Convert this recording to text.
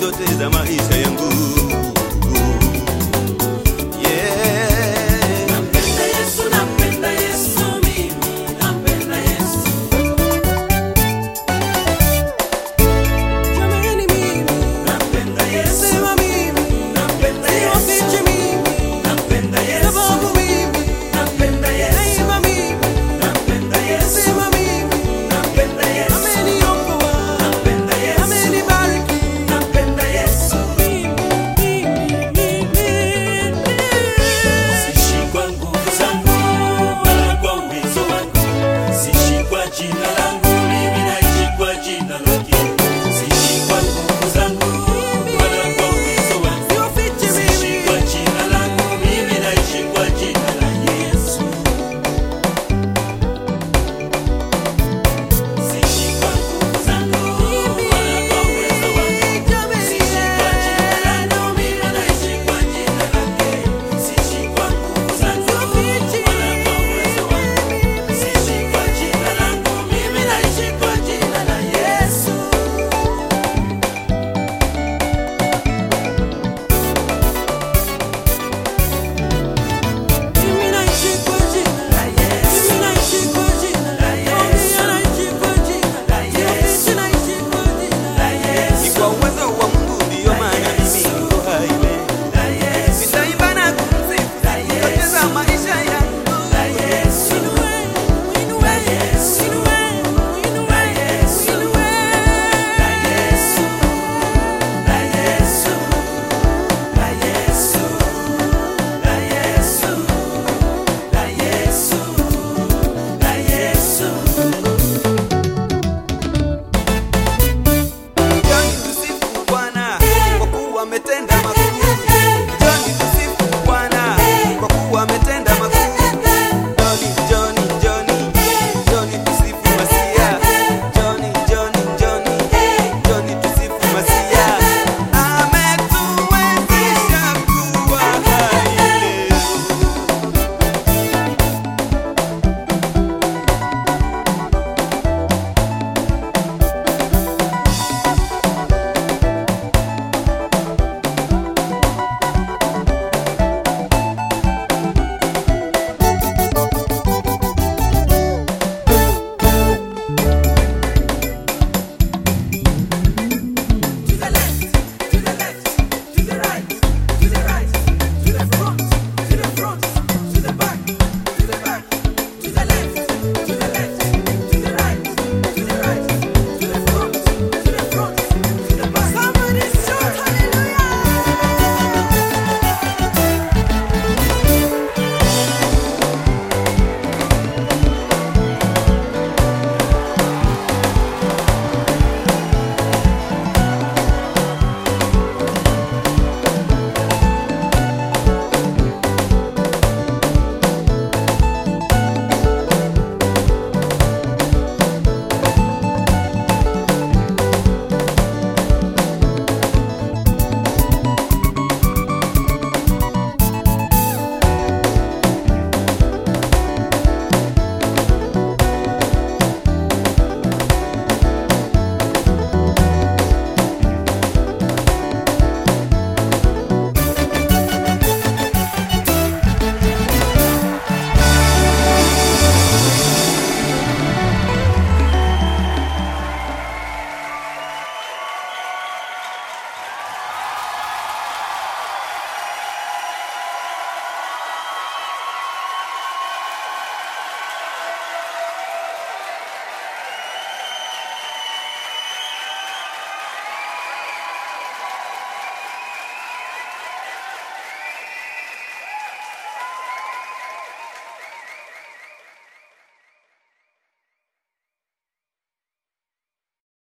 biso te eza maisha yangu